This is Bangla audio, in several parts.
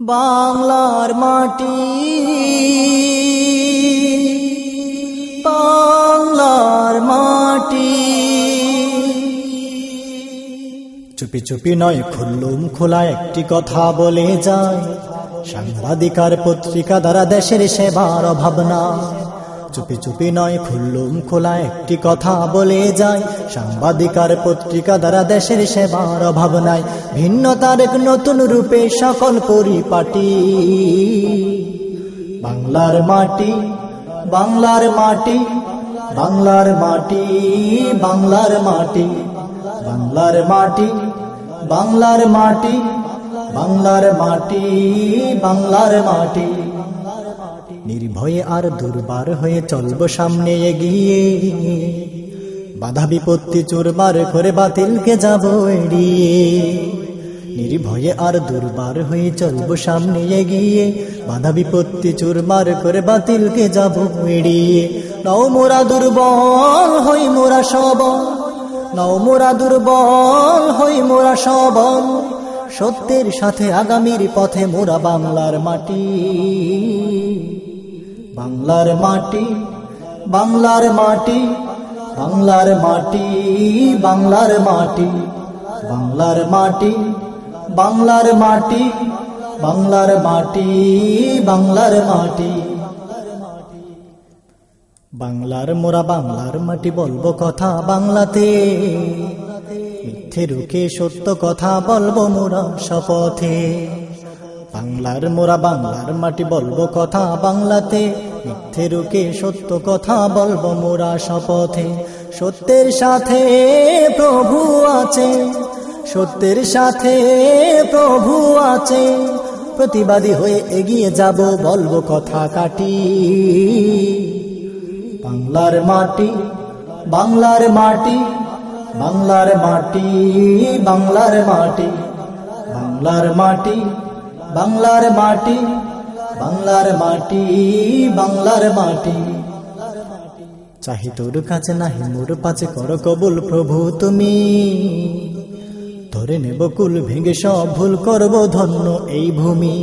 বাংলার মাটি। বাংলার মাটি। চুপি চুপি নয়, খুল্লুম খোলা একটি কথা বলে যায়। সাংবাদিকার পত্রিকা দ্বারা দেশের সেবার ভাবনা চুপি চুপি নয় খুল্লুম খোলা একটি কথা বলে যায়। সাংবাদিকার পত্রিকা দ্বারা দেশের সেবার ভাবনায় ভিন্নতার এক নতুন রূপে সকল পরিপাটি। বাংলার মাটি বাংলার মাটি বাংলার মাটি বাংলার মাটি বাংলার মাটি বাংলার মাটি বাংলার মাটি বাংলার মাটি। নির্ভয়ে আর দুর্বার হয়ে চলব সামনে এগিয়ে। বাধা বিপত্তি চোরবার করে বাতিলকে যাব এড়িয়ে। নির্ভয়ে আর দুর্বার হয়ে চলব সামনে এগিয়ে। বাধা বিপত্তি চুরমার করে বাতিলকে যাব এড়িয়ে। নও মোরা দুর্বল হই মোরা সবল। নও মোরা দুর্বল হই মোরা সবল। সত্যের সাথে আগামীর পথে মোরা বাংলার মাটি। বাংলার মাটি বাংলার মাটি বাংলার মাটি বাংলার মাটি বাংলার মাটি বাংলার মাটি বাংলার মাটি বাংলার মাটি। বাংলার মোরা বাংলার মাটি বলব কথা বাংলাতে। মিথ্যে রুখে সত্য কথা বলব মোরা শপথে। বাংলার মোরা বাংলার মাটি বলব কথা বাংলাতে। মিথ্যে সত্য কথা বলব মোরা শপথে? সত্যের সাথে প্রভু আছে। সত্যের সাথে প্রভু আছে। প্রতিবাদী হয়ে এগিয়ে যাব, বলব কথা কাটি। বাংলার মাটি বাংলার মাটি বাংলার মাটি বাংলার মাটি বাংলার মাটি বাংলার মাটি। বাংলার মাটি বাংলার মাটি। চাহি তোর কাছে নাহি, মোর পাচে কর কবুল প্রভু তুমি। ধরে নেব কুল ভেঙে সব ভুল করব ধন্য এই ভূমি।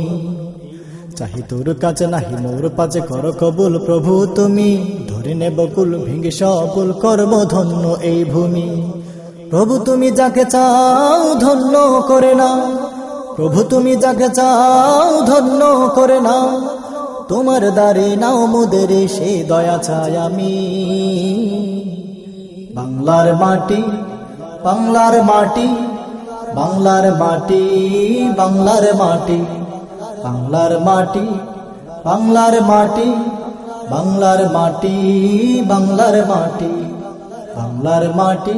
চাহি তোর কাছে নাহি, মোর পাচে কর কবুল প্রভু তুমি। ধরে নেব কুল ভেঙে সব ভুল করব ধন্য এই ভূমি। প্রভু তুমি যাকে চাও ধন্য করে না প্রভু, তুমি যাকে চাও ধন্য করে না তোমার দ্বারে নাও মুদের সে দয়া চাই আমি। বাংলার মাটি বাংলার মাটি বাংলার মাটি বাংলার মাটি বাংলার মাটি বাংলার মাটি বাংলার মাটি বাংলার মাটি বাংলার মাটি।